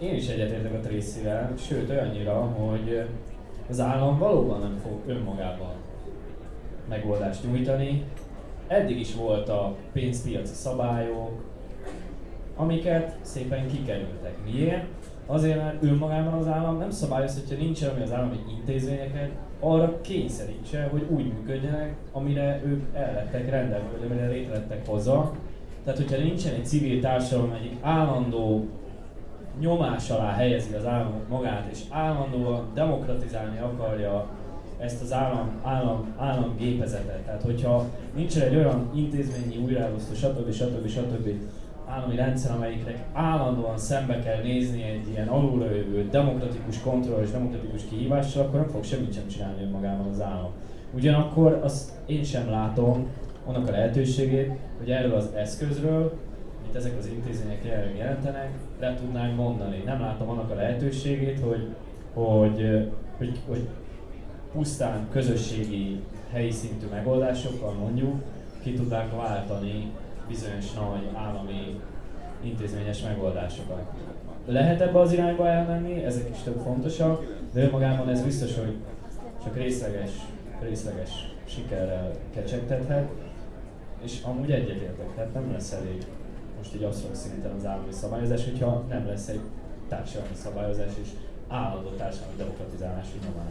én is egyetértek a Tracyvel, sőt olyannyira, hogy az állam valóban nem fog önmagában megoldást nyújtani. Eddig is voltak pénzpiaci szabályok, amiket szépen kikerültek. Miért? Azért, mert önmagában az állam nem szabályoz, hogyha nincs ami az állami intézményeket arra kényszerítse, hogy úgy működjenek, amire ők el lettek rendelve, vagy amire létre hozzá. Tehát, hogyha nincsen egy civil társadalom, egyik állandó nyomás alá helyezi az állam magát, és állandóan demokratizálni akarja ezt az állam, állam, állam gépezetet. Tehát, hogyha nincsen egy olyan intézményi újraelosztó, stb. stb. stb. állami rendszer, amelyiknek állandóan szembe kell nézni egy ilyen alulövő, demokratikus kontroll és demokratikus kihívással, akkor nem fog semmit sem csinálni önmagában az állam. Ugyanakkor azt én sem látom annak a lehetőségét, hogy erről az eszközről, amit ezek az intézmények jelenleg jelentenek, le tudnánk mondani. Nem látom annak a lehetőségét, hogy, hogy, hogy, hogy pusztán közösségi, helyi szintű megoldásokkal mondjuk ki tudnánk váltani bizonyos nagy állami intézményes megoldásokat. Lehet ebbe az irányba elmenni, ezek is több fontosak, de önmagában ez biztos, hogy csak részleges, részleges sikerrel kecsegtethet, és amúgy egyetértek, tehát nem lesz elég most így abszolút szinten az állami szabályozás, hogyha nem lesz egy társadalmi szabályozás és állandó társadalmi demokratizálás nyomán.